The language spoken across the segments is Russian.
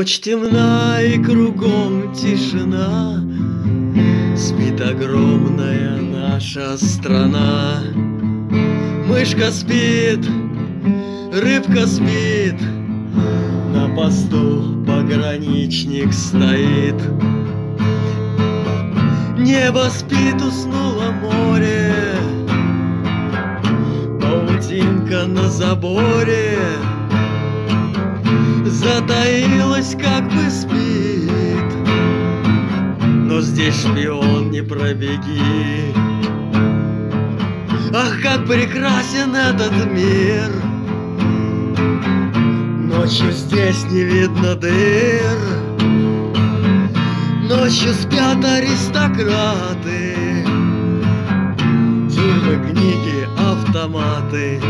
Ночь темна и кругом тишина. Спит огромная наша страна. Мышка спит, рыбка спит. На посту пограничник стоит. Небо спит, уснуло море. Паутинка на заборе Затаилась, как бы спит. Но здесь шпион, не пробеги Ах, как прекрасен этот мир. Ночью здесь не видно дыр. Ночью спят аристократы. Тюрьмы, книги, автоматы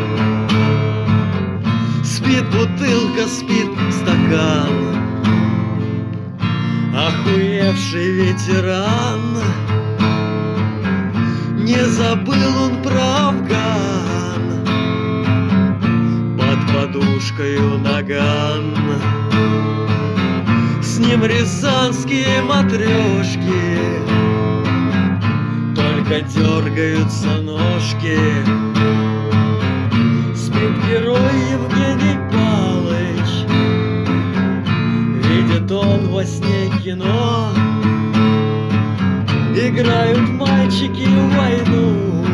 бутылка, спит стакан. Охуевший ветеран. Не забыл он про Афган. Под подушкой наган. С ним рязанские матрешки. Только дергаются ножки Он во сне кино. Играют мальчики в войну.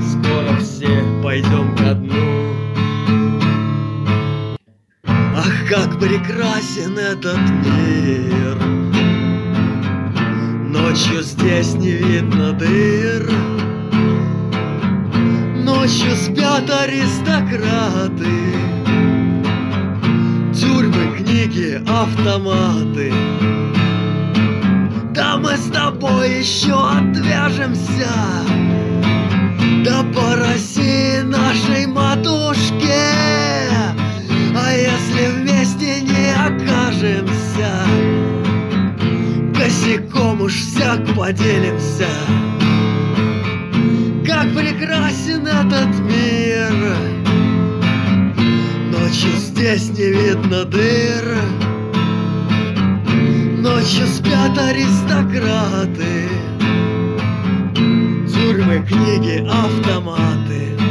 Скоро все пойдем ко дну. Ах, как прекрасен этот мир. Ночью здесь не видно дыр. Ночью спят аристократы книги, автоматы. Да мы с тобой еще отвяжемся. Да по России нашей матушке. А если вместе не окажемся Косяком уж всяк поделимся. Как прекрасен этот здесь не видно дыр. Ночью спят аристократы. Тюрьмы, книги, автоматы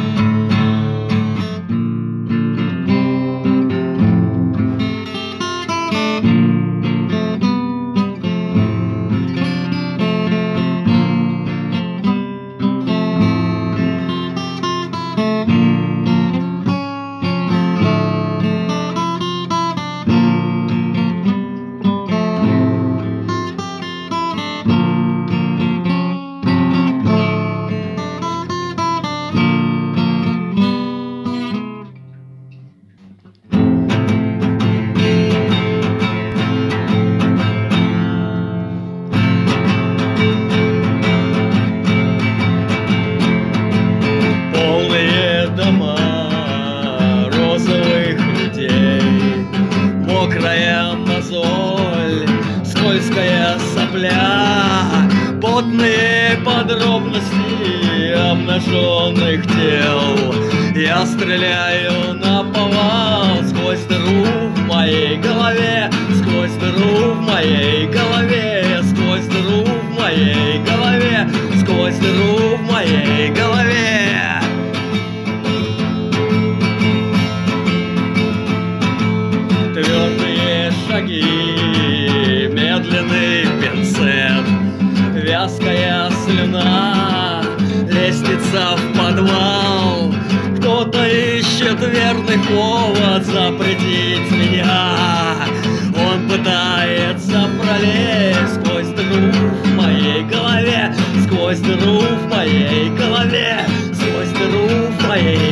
тел Я стреляю на повал сквозь дыру в моей голове Сквозь дыру в моей голове Сквозь дыру в моей голове Сквозь дыру в моей голове верный повод запретить меня. Он пытается пролезть сквозь дыру в моей голове, сквозь дыру в моей голове, сквозь дыру в моей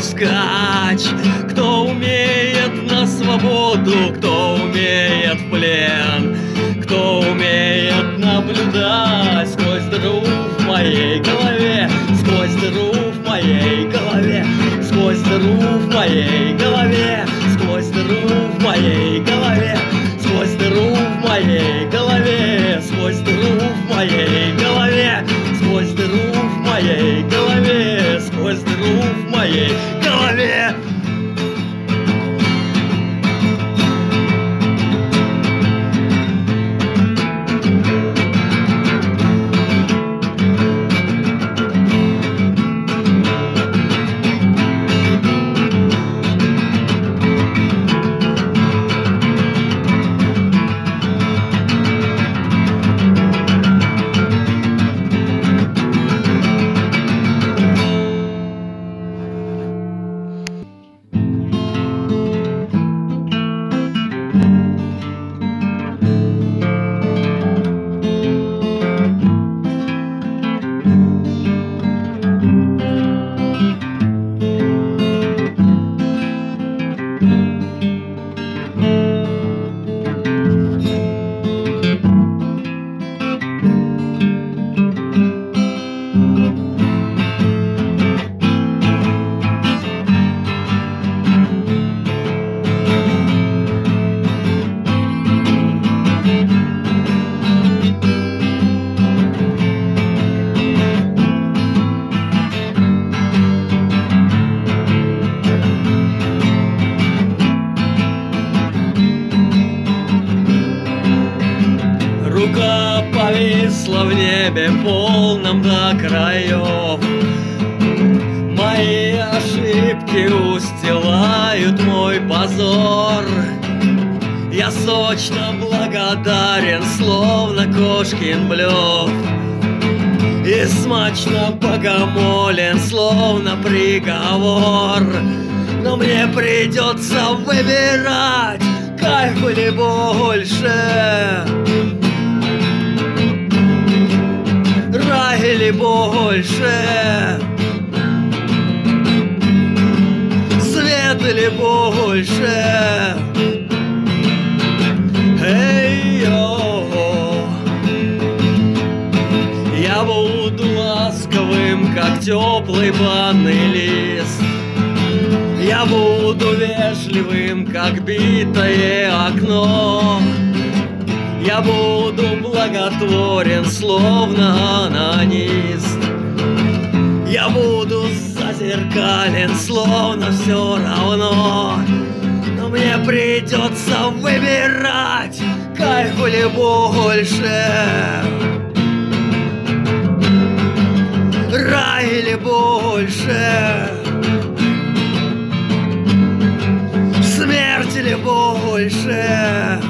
скач, кто умеет на свободу, кто умеет в плен, кто умеет наблюдать сквозь дыру в моей голове, сквозь дыру в моей голове, сквозь дыру в моей голове, сквозь дыру в моей голове, небе полном до краев. Мои ошибки устилают мой позор. Я сочно благодарен, словно кошкин блев И смачно богомолен, словно приговор. Но мне придется выбирать, кайф или больше больше. Свет или больше. Эй, йо Я буду ласковым, как теплый банный лист. Я буду вежливым, как битое окно. Я буду благотворен, словно анонист Я буду зазеркален, словно все равно. Но мне придется выбирать, кайф или больше. Рай или больше. Смерть или больше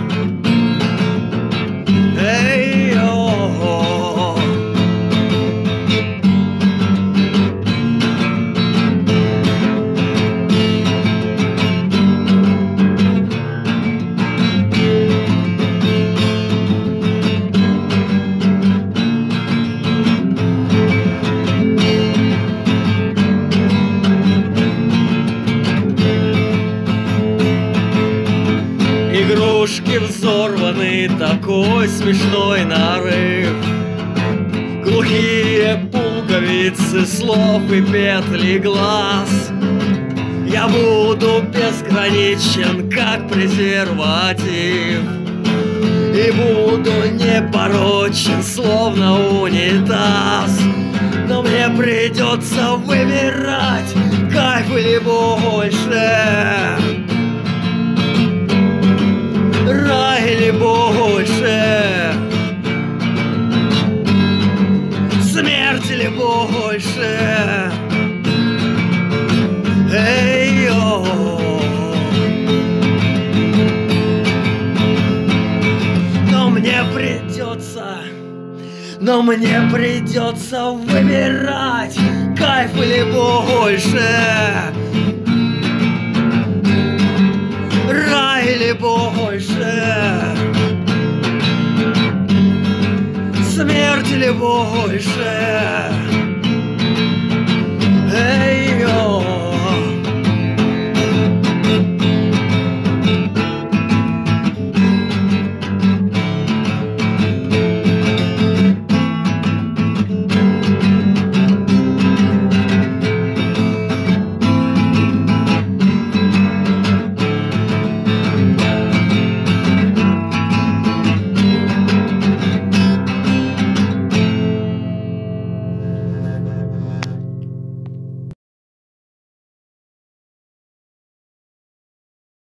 Игрушки взорваны, такой смешной нарыв. Глухие пуговицы слов и петли глаз. Я буду безграничен, как презерватив. И буду непорочен, словно унитаз. Но мне придется выбирать, кайф или больше или больше Смерть или больше Эй, йо Но мне придется но мне придется выбирать Кайф или больше Или больше